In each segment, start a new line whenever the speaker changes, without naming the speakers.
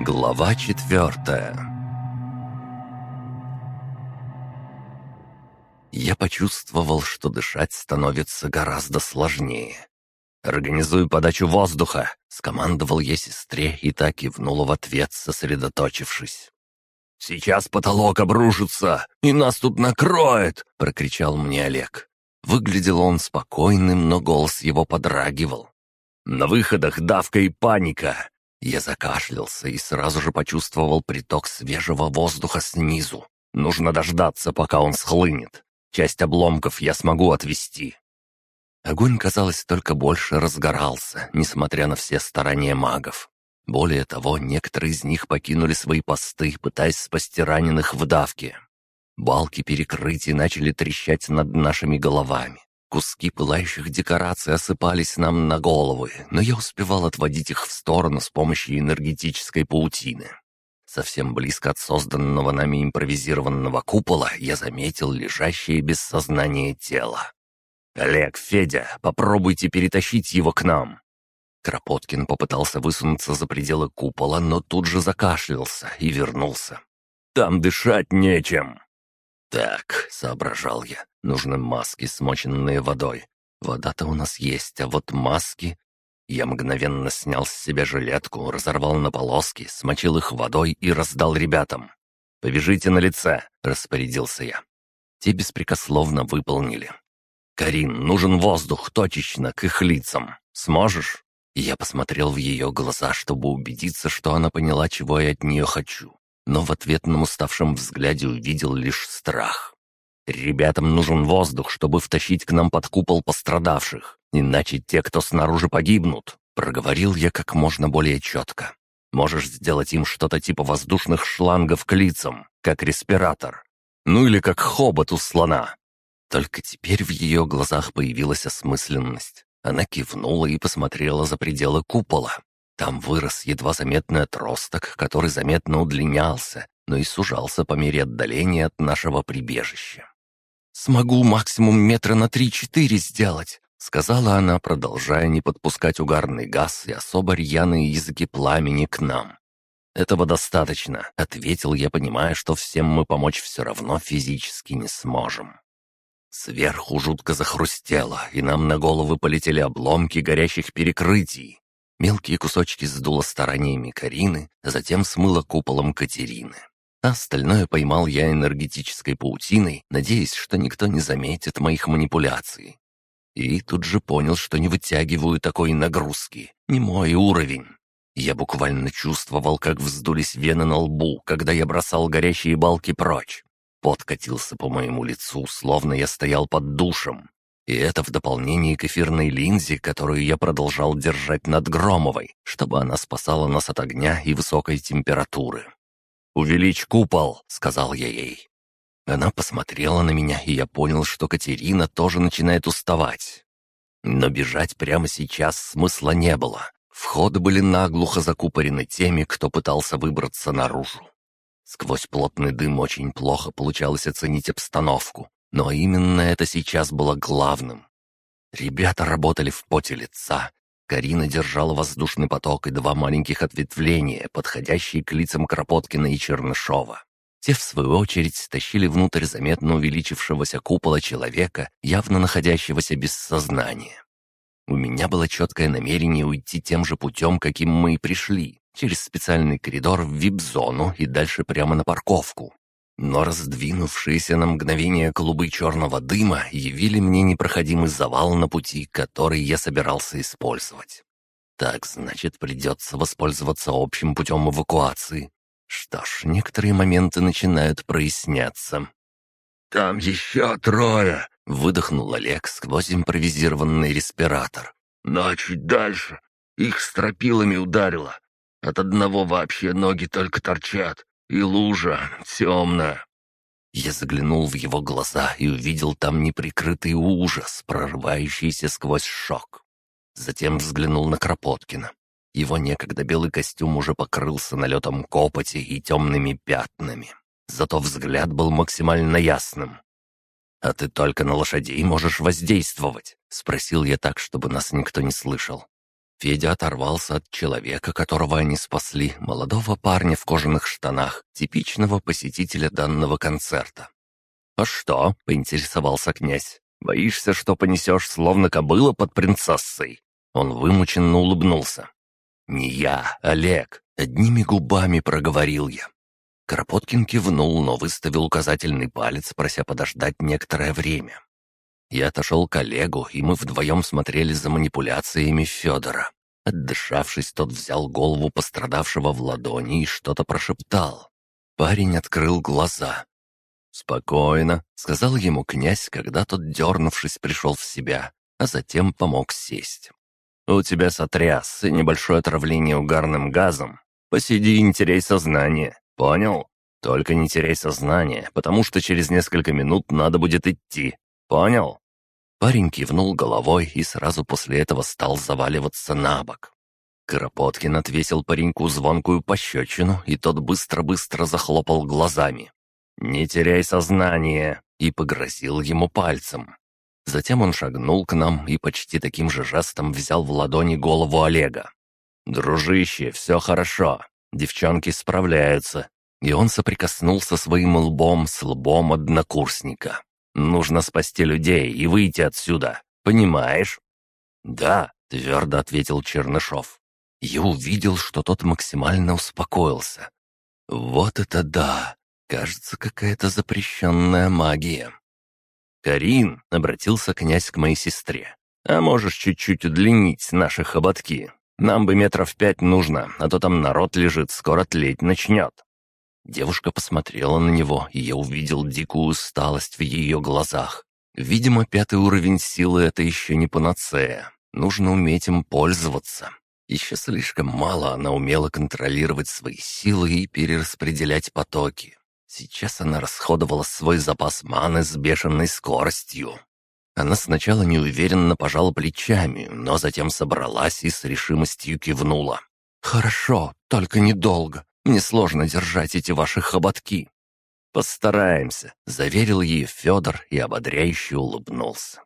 Глава четвертая Я почувствовал, что дышать становится гораздо сложнее. «Организуй подачу воздуха!» — скомандовал я сестре и так кивнула в ответ, сосредоточившись. «Сейчас потолок обрушится, и нас тут накроет!» — прокричал мне Олег. Выглядел он спокойным, но голос его подрагивал. «На выходах давка и паника!» Я закашлялся и сразу же почувствовал приток свежего воздуха снизу. Нужно дождаться, пока он схлынет. Часть обломков я смогу отвести. Огонь, казалось, только больше разгорался, несмотря на все старания магов. Более того, некоторые из них покинули свои посты, пытаясь спасти раненых в давке. Балки перекрытий начали трещать над нашими головами. Куски пылающих декораций осыпались нам на головы, но я успевал отводить их в сторону с помощью энергетической паутины. Совсем близко от созданного нами импровизированного купола я заметил лежащее без сознания тело. «Олег, Федя, попробуйте перетащить его к нам!» Кропоткин попытался высунуться за пределы купола, но тут же закашлялся и вернулся. «Там дышать нечем!» «Так», — соображал я, — «нужны маски, смоченные водой. Вода-то у нас есть, а вот маски...» Я мгновенно снял с себя жилетку, разорвал на полоски, смочил их водой и раздал ребятам. «Побежите на лице», — распорядился я. Те беспрекословно выполнили. «Карин, нужен воздух точечно к их лицам. Сможешь?» Я посмотрел в ее глаза, чтобы убедиться, что она поняла, чего я от нее хочу. Но в ответном уставшем взгляде увидел лишь страх. «Ребятам нужен воздух, чтобы втащить к нам под купол пострадавших, иначе те, кто снаружи, погибнут», — проговорил я как можно более четко. «Можешь сделать им что-то типа воздушных шлангов к лицам, как респиратор. Ну или как хобот у слона». Только теперь в ее глазах появилась осмысленность. Она кивнула и посмотрела за пределы купола. Там вырос едва заметный отросток, который заметно удлинялся, но и сужался по мере отдаления от нашего прибежища. «Смогу максимум метра на три-четыре сделать», — сказала она, продолжая не подпускать угарный газ и особо рьяные языки пламени к нам. «Этого достаточно», — ответил я, понимая, что всем мы помочь все равно физически не сможем. Сверху жутко захрустело, и нам на головы полетели обломки горящих перекрытий. Мелкие кусочки сдуло стараниями Карины, затем смыло куполом Катерины. Остальное поймал я энергетической паутиной, надеясь, что никто не заметит моих манипуляций. И тут же понял, что не вытягиваю такой нагрузки. Не мой уровень. Я буквально чувствовал, как вздулись вены на лбу, когда я бросал горящие балки прочь. Пот катился по моему лицу, словно я стоял под душем. И это в дополнение к эфирной линзе, которую я продолжал держать над Громовой, чтобы она спасала нас от огня и высокой температуры. «Увеличь купол», — сказал я ей. Она посмотрела на меня, и я понял, что Катерина тоже начинает уставать. Но бежать прямо сейчас смысла не было. Входы были наглухо закупорены теми, кто пытался выбраться наружу. Сквозь плотный дым очень плохо получалось оценить обстановку, но именно это сейчас было главным. Ребята работали в поте лица. Карина держала воздушный поток и два маленьких ответвления, подходящие к лицам Кропоткина и Чернышова. Те, в свою очередь, тащили внутрь заметно увеличившегося купола человека, явно находящегося без сознания. У меня было четкое намерение уйти тем же путем, каким мы и пришли, через специальный коридор в вип-зону и дальше прямо на парковку. Но раздвинувшиеся на мгновение клубы черного дыма явили мне непроходимый завал на пути, который я собирался использовать. Так, значит, придется воспользоваться общим путем эвакуации. Что ж, некоторые моменты начинают проясняться.
«Там еще трое!»
— выдохнул Олег сквозь импровизированный респиратор.
«Но «Ну, а чуть дальше их стропилами ударило. От одного вообще ноги только торчат, и лужа темная».
Я заглянул в его глаза и увидел там неприкрытый ужас, прорывающийся сквозь шок. Затем взглянул на Кропоткина. Его некогда белый костюм уже покрылся налетом копоти и темными пятнами. Зато взгляд был максимально ясным. «А ты только на лошадей можешь воздействовать?» — спросил я так, чтобы нас никто не слышал. Федя оторвался от человека, которого они спасли, молодого парня в кожаных штанах, типичного посетителя данного концерта. «А что?» — поинтересовался князь. «Боишься, что понесешь, словно кобыла под принцессой?» Он вымученно улыбнулся. «Не я, Олег!» — одними губами проговорил я. Кропоткин кивнул, но выставил указательный палец, прося подождать некоторое время. Я отошел к Олегу, и мы вдвоем смотрели за манипуляциями Федора. Отдышавшись, тот взял голову пострадавшего в ладони и что-то прошептал. Парень открыл глаза. «Спокойно», — сказал ему князь, когда тот, дернувшись, пришел в себя, а затем помог сесть. «У тебя сотряс и небольшое отравление угарным газом. Посиди и не теряй сознание. «Понял? Только не теряй сознание, потому что через несколько минут надо будет идти. Понял?» Парень кивнул головой и сразу после этого стал заваливаться на бок. Кропоткин отвесил пареньку звонкую пощечину, и тот быстро-быстро захлопал глазами. «Не теряй сознание!» и погрозил ему пальцем. Затем он шагнул к нам и почти таким же жестом взял в ладони голову Олега. «Дружище, все хорошо. Девчонки справляются. И он соприкоснулся своим лбом с лбом однокурсника. Нужно спасти людей и выйти отсюда. Понимаешь? Да, твердо ответил Чернышов. Я увидел, что тот максимально успокоился. Вот это да! Кажется, какая-то запрещенная магия. «Карин», — обратился князь к моей сестре, — «а можешь чуть-чуть удлинить наши хоботки? Нам бы метров пять нужно, а то там народ лежит, скоро тлеть начнет». Девушка посмотрела на него, и я увидел дикую усталость в ее глазах. Видимо, пятый уровень силы — это еще не панацея. Нужно уметь им пользоваться. Еще слишком мало она умела контролировать свои силы и перераспределять потоки. Сейчас она расходовала свой запас маны с бешеной скоростью. Она сначала неуверенно пожала плечами, но затем собралась и с решимостью кивнула. «Хорошо, только недолго. Мне сложно держать эти ваши хоботки». «Постараемся», — заверил ей Федор и ободряюще улыбнулся.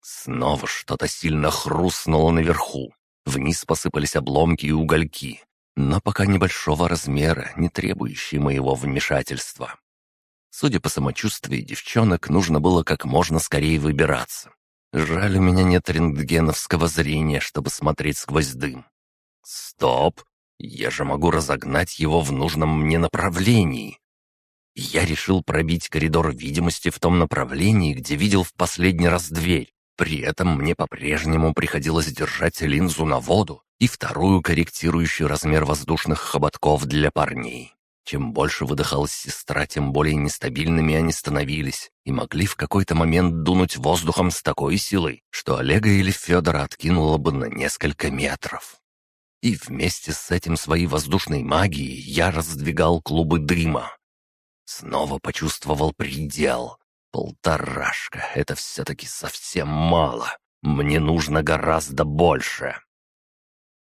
Снова что-то сильно хрустнуло наверху. Вниз посыпались обломки и угольки, но пока небольшого размера, не требующие моего вмешательства. Судя по самочувствию девчонок, нужно было как можно скорее выбираться. Жаль, у меня нет рентгеновского зрения, чтобы смотреть сквозь дым. Стоп! Я же могу разогнать его в нужном мне направлении. Я решил пробить коридор видимости в том направлении, где видел в последний раз дверь. При этом мне по-прежнему приходилось держать линзу на воду и вторую корректирующую размер воздушных хоботков для парней. Чем больше выдыхалась сестра, тем более нестабильными они становились и могли в какой-то момент дунуть воздухом с такой силой, что Олега или Федора откинуло бы на несколько метров. И вместе с этим своей воздушной магией я раздвигал клубы дыма. Снова почувствовал предел. Полторашка — это все-таки совсем мало. Мне нужно гораздо больше.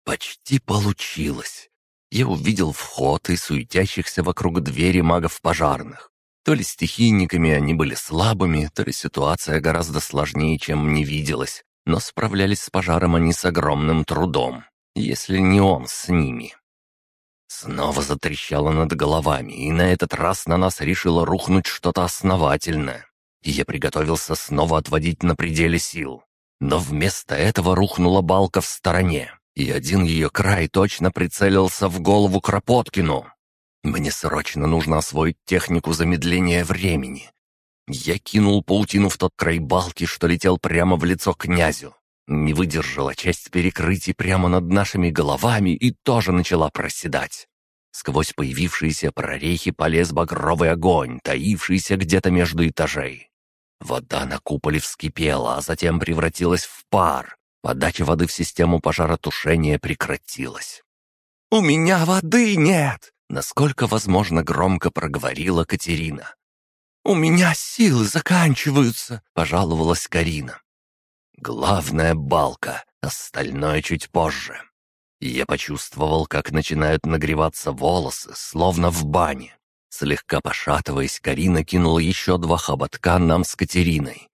Почти получилось я увидел вход и суетящихся вокруг двери магов пожарных. То ли стихийниками они были слабыми, то ли ситуация гораздо сложнее, чем мне виделось, но справлялись с пожаром они с огромным трудом, если не он с ними. Снова затрещало над головами, и на этот раз на нас решило рухнуть что-то основательное. И я приготовился снова отводить на пределе сил. Но вместо этого рухнула балка в стороне и один ее край точно прицелился в голову Кропоткину. Мне срочно нужно освоить технику замедления времени. Я кинул паутину в тот край балки, что летел прямо в лицо князю. Не выдержала часть перекрытий прямо над нашими головами и тоже начала проседать. Сквозь появившиеся прорехи полез багровый огонь, таившийся где-то между этажей. Вода на куполе вскипела, а затем превратилась в пар, Подача воды в систему пожаротушения прекратилась. «У меня воды нет!» — насколько возможно громко проговорила Катерина. «У меня силы заканчиваются!» — пожаловалась Карина. «Главная балка, остальное чуть позже». Я почувствовал, как начинают нагреваться волосы, словно в бане. Слегка пошатываясь, Карина кинула еще два хоботка нам с Катериной.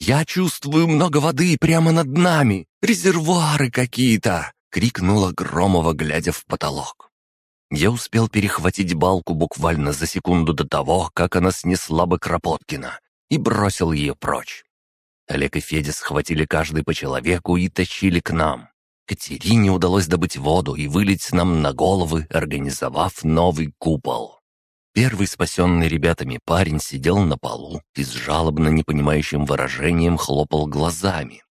«Я чувствую много воды прямо над нами! Резервуары какие-то!» — крикнула Громова, глядя в потолок. Я успел перехватить балку буквально за секунду до того, как она снесла бы Кропоткина, и бросил ее прочь. Олег и Федя схватили каждый по человеку и тащили к нам. Катерине удалось добыть воду и вылить нам на головы, организовав новый купол. Первый спасенный ребятами парень сидел на полу и с жалобно непонимающим выражением хлопал глазами.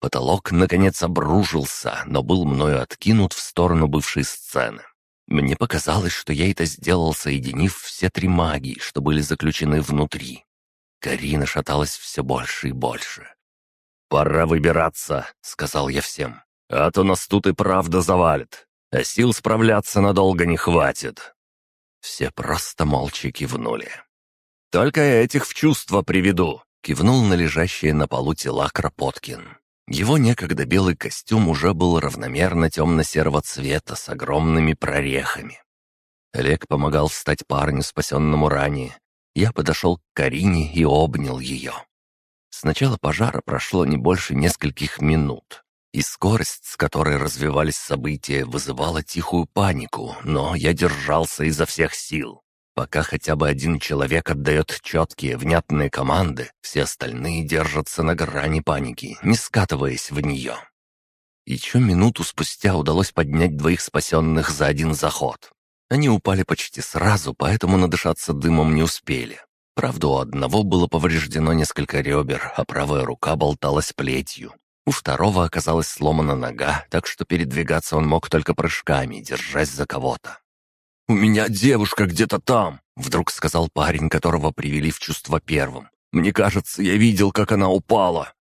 Потолок, наконец, обрушился, но был мною откинут в сторону бывшей сцены. Мне показалось, что я это сделал, соединив все три магии, что были заключены внутри. Карина шаталась все больше и больше. «Пора выбираться», — сказал я всем. «А то нас тут и правда завалит, а сил справляться надолго не хватит». Все просто молча кивнули. «Только этих в чувство приведу», — кивнул на лежащие на полу тела Кропоткин. Его некогда белый костюм уже был равномерно темно-серого цвета с огромными прорехами. Олег помогал встать парню, спасенному ранее. Я подошел к Карине и обнял ее. С начала пожара прошло не больше нескольких минут, и скорость, с которой развивались события, вызывала тихую панику, но я держался изо всех сил. Пока хотя бы один человек отдает четкие, внятные команды, все остальные держатся на грани паники, не скатываясь в нее. Еще минуту спустя удалось поднять двоих спасенных за один заход. Они упали почти сразу, поэтому надышаться дымом не успели. Правда, у одного было повреждено несколько ребер, а правая рука болталась плетью. У второго оказалась сломана нога, так что передвигаться он мог только прыжками, держась за кого-то. «У меня девушка где-то там», — вдруг сказал парень, которого привели в чувство первым. «Мне кажется, я видел, как она упала».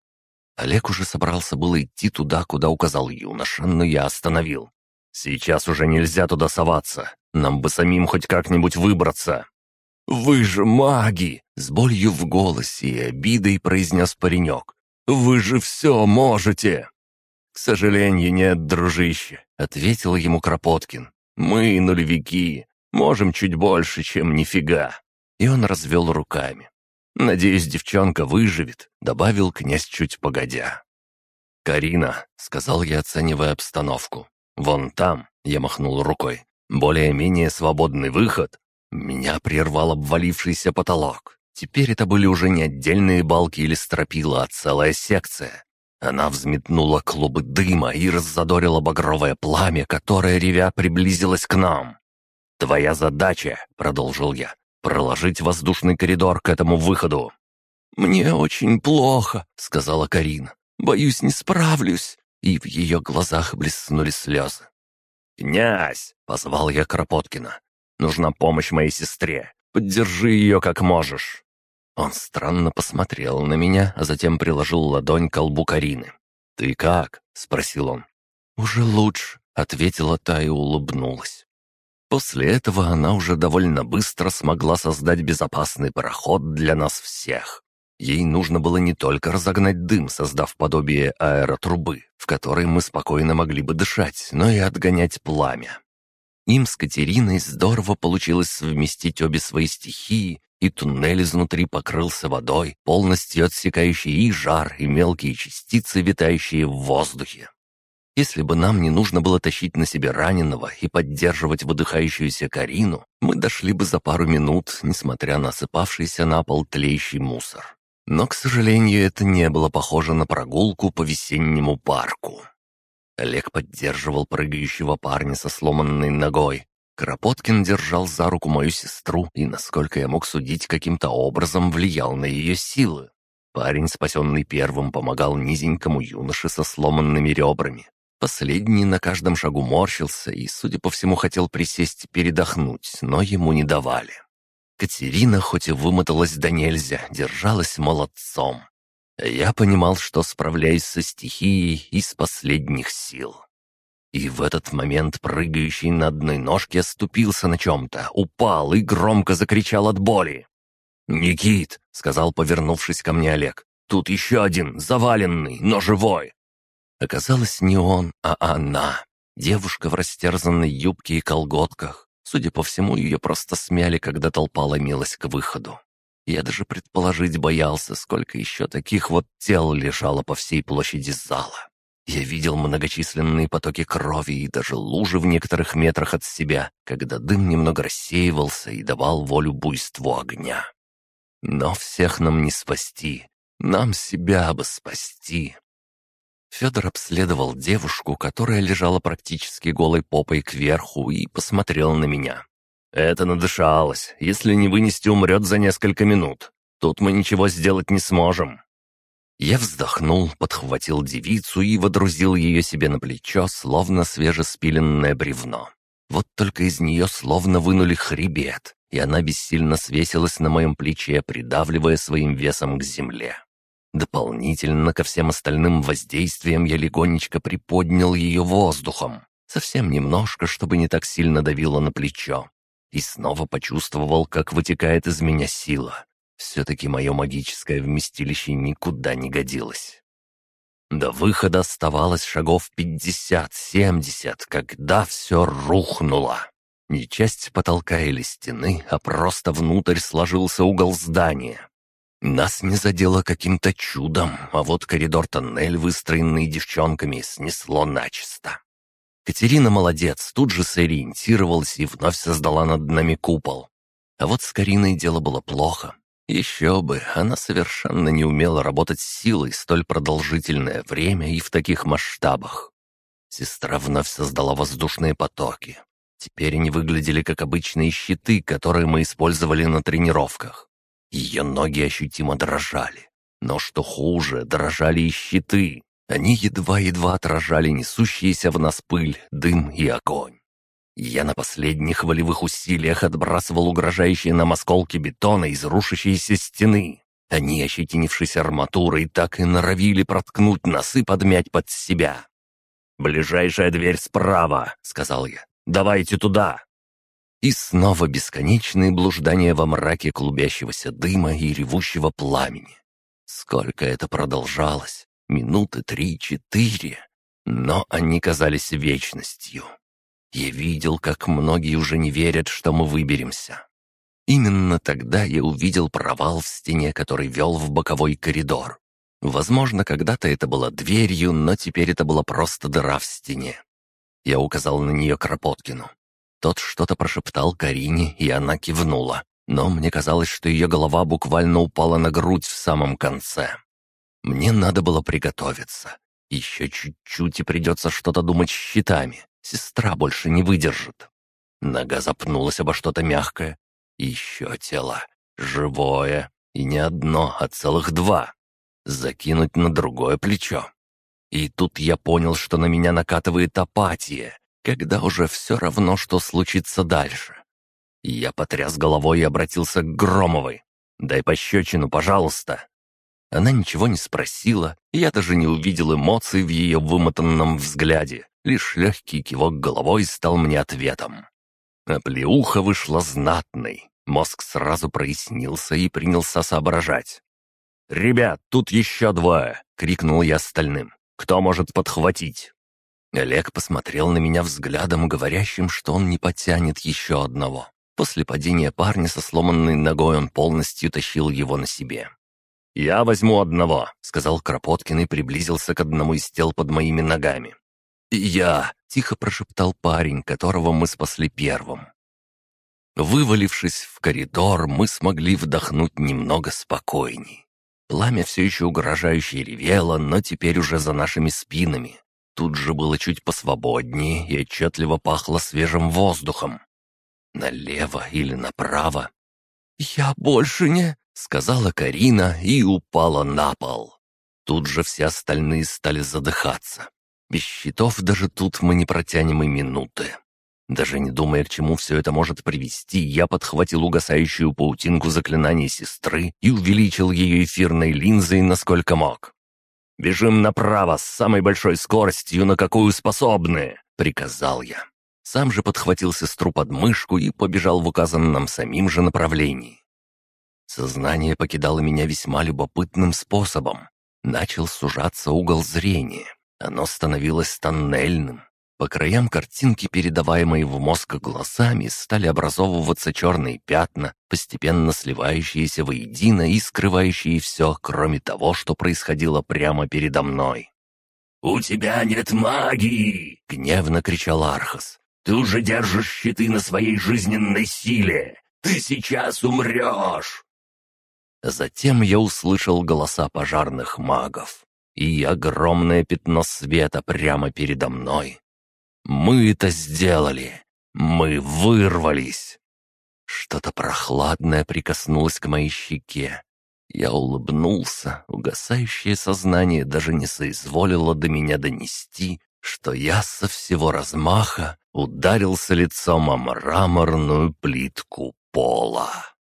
Олег уже собрался было идти туда, куда указал юноша, но я остановил. «Сейчас уже нельзя туда соваться. Нам бы самим хоть как-нибудь выбраться». «Вы же маги!» — с болью в голосе и обидой произнес паренек. «Вы же все можете!» «К сожалению, нет, дружище», — ответил ему Кропоткин. Мы, нулевики, можем чуть больше, чем нифига». И он развел руками. «Надеюсь, девчонка выживет», — добавил князь чуть погодя. «Карина», — сказал я, оценивая обстановку. «Вон там», — я махнул рукой, — «более-менее свободный выход». Меня прервал обвалившийся потолок. Теперь это были уже не отдельные балки или стропила, а целая секция. Она взметнула клубы дыма и раззадорила багровое пламя, которое, ревя, приблизилось к нам. «Твоя задача», — продолжил я, — «проложить воздушный коридор к этому выходу». «Мне очень плохо», — сказала Карина. «Боюсь, не справлюсь». И в ее глазах блеснули слезы. «Князь!» — позвал я Кропоткина. «Нужна помощь моей сестре. Поддержи ее как можешь». Он странно посмотрел на меня, а затем приложил ладонь к колбу Карины. «Ты как?» — спросил он. «Уже лучше», — ответила та и улыбнулась. После этого она уже довольно быстро смогла создать безопасный проход для нас всех. Ей нужно было не только разогнать дым, создав подобие аэротрубы, в которой мы спокойно могли бы дышать, но и отгонять пламя. Им с Катериной здорово получилось совместить обе свои стихии и туннель изнутри покрылся водой, полностью отсекающей и жар, и мелкие частицы, витающие в воздухе. Если бы нам не нужно было тащить на себе раненого и поддерживать выдыхающуюся Карину, мы дошли бы за пару минут, несмотря на осыпавшийся на пол тлеющий мусор. Но, к сожалению, это не было похоже на прогулку по весеннему парку. Олег поддерживал прыгающего парня со сломанной ногой, Кропоткин держал за руку мою сестру и, насколько я мог судить, каким-то образом влиял на ее силы. Парень, спасенный первым, помогал низенькому юноше со сломанными ребрами. Последний на каждом шагу морщился и, судя по всему, хотел присесть передохнуть, но ему не давали. Катерина, хоть и вымоталась до нельзя, держалась молодцом. Я понимал, что справляюсь со стихией из последних сил. И в этот момент прыгающий на одной ножке оступился на чем-то, упал и громко закричал от боли. «Никит!» — сказал, повернувшись ко мне Олег. «Тут еще один, заваленный, но живой!» Оказалось, не он, а она. Девушка в растерзанной юбке и колготках. Судя по всему, ее просто смяли, когда толпа ломилась к выходу. Я даже предположить боялся, сколько еще таких вот тел лежало по всей площади зала. Я видел многочисленные потоки крови и даже лужи в некоторых метрах от себя, когда дым немного рассеивался и давал волю буйству огня. Но всех нам не спасти, нам себя бы спасти. Федор обследовал девушку, которая лежала практически голой попой кверху, и посмотрел на меня. «Это надышалось. Если не вынести, умрет за несколько минут. Тут мы ничего сделать не сможем». Я вздохнул, подхватил девицу и водрузил ее себе на плечо, словно свежеспиленное бревно. Вот только из нее словно вынули хребет, и она бессильно свесилась на моем плече, придавливая своим весом к земле. Дополнительно ко всем остальным воздействиям я легонечко приподнял ее воздухом, совсем немножко, чтобы не так сильно давило на плечо, и снова почувствовал, как вытекает из меня сила. Все-таки мое магическое вместилище никуда не годилось. До выхода оставалось шагов пятьдесят-семьдесят, когда все рухнуло. Не часть потолка или стены, а просто внутрь сложился угол здания. Нас не задело каким-то чудом, а вот коридор-тоннель, выстроенный девчонками, снесло начисто. Катерина молодец, тут же сориентировалась и вновь создала над нами купол. А вот с Кариной дело было плохо. Еще бы, она совершенно не умела работать с силой столь продолжительное время и в таких масштабах. Сестра вновь создала воздушные потоки. Теперь они выглядели как обычные щиты, которые мы использовали на тренировках. Ее ноги ощутимо дрожали. Но что хуже, дрожали и щиты. Они едва-едва отражали несущиеся в нас пыль, дым и огонь. Я на последних волевых усилиях отбрасывал угрожающие нам осколки бетона из рушащейся стены. Они, ощетинившись арматурой, так и норовили проткнуть нас и подмять под себя. «Ближайшая дверь справа», — сказал я. «Давайте туда!» И снова бесконечные блуждания во мраке клубящегося дыма и ревущего пламени. Сколько это продолжалось? минуты три-четыре, но они казались вечностью. Я видел, как многие уже не верят, что мы выберемся. Именно тогда я увидел провал в стене, который вел в боковой коридор. Возможно, когда-то это была дверью, но теперь это была просто дыра в стене. Я указал на нее Кропоткину. Тот что-то прошептал Карине, и она кивнула. Но мне казалось, что ее голова буквально упала на грудь в самом конце. Мне надо было приготовиться. Еще чуть-чуть и придется что-то думать щитами. Сестра больше не выдержит. Нога запнулась обо что-то мягкое. Еще тело. Живое. И не одно, а целых два. Закинуть на другое плечо. И тут я понял, что на меня накатывает апатия, когда уже все равно, что случится дальше. Я потряс головой и обратился к Громовой. «Дай пощечину, пожалуйста». Она ничего не спросила, я даже не увидел эмоций в ее вымотанном взгляде. Лишь легкий кивок головой стал мне ответом. А плеуха вышла знатной. Мозг сразу прояснился и принялся соображать. «Ребят, тут еще двое!» — крикнул я остальным. «Кто может подхватить?» Олег посмотрел на меня взглядом, говорящим, что он не потянет еще одного. После падения парня со сломанной ногой он полностью тащил его на себе. «Я возьму одного», — сказал Кропоткин и приблизился к одному из тел под моими ногами. «Я», — тихо прошептал парень, которого мы спасли первым. Вывалившись в коридор, мы смогли вдохнуть немного спокойней. Пламя все еще угрожающе ревело, но теперь уже за нашими спинами. Тут же было чуть посвободнее и отчетливо пахло свежим воздухом. Налево или направо? «Я больше не...» — сказала Карина и упала на пол. Тут же все остальные стали задыхаться. Без щитов даже тут мы не протянем и минуты. Даже не думая, к чему все это может привести, я подхватил угасающую паутинку заклинаний сестры и увеличил ее эфирной линзой, насколько мог. «Бежим направо с самой большой скоростью, на какую способны!» — приказал я. Сам же подхватил сестру под мышку и побежал в указанном самим же направлении. Сознание покидало меня весьма любопытным способом. Начал сужаться угол зрения. Оно становилось тоннельным. По краям картинки, передаваемой в мозг глазами, стали образовываться черные пятна, постепенно сливающиеся воедино и скрывающие все, кроме того, что происходило прямо передо мной.
«У тебя нет магии!» — гневно кричал Архас. «Ты уже держишь щиты на своей жизненной силе! Ты сейчас умрешь!»
Затем я услышал голоса пожарных магов и огромное пятно света прямо передо мной. Мы это сделали! Мы вырвались! Что-то прохладное прикоснулось к моей щеке. Я улыбнулся, угасающее сознание даже не соизволило до меня донести, что я со всего размаха ударился лицом о мраморную плитку пола.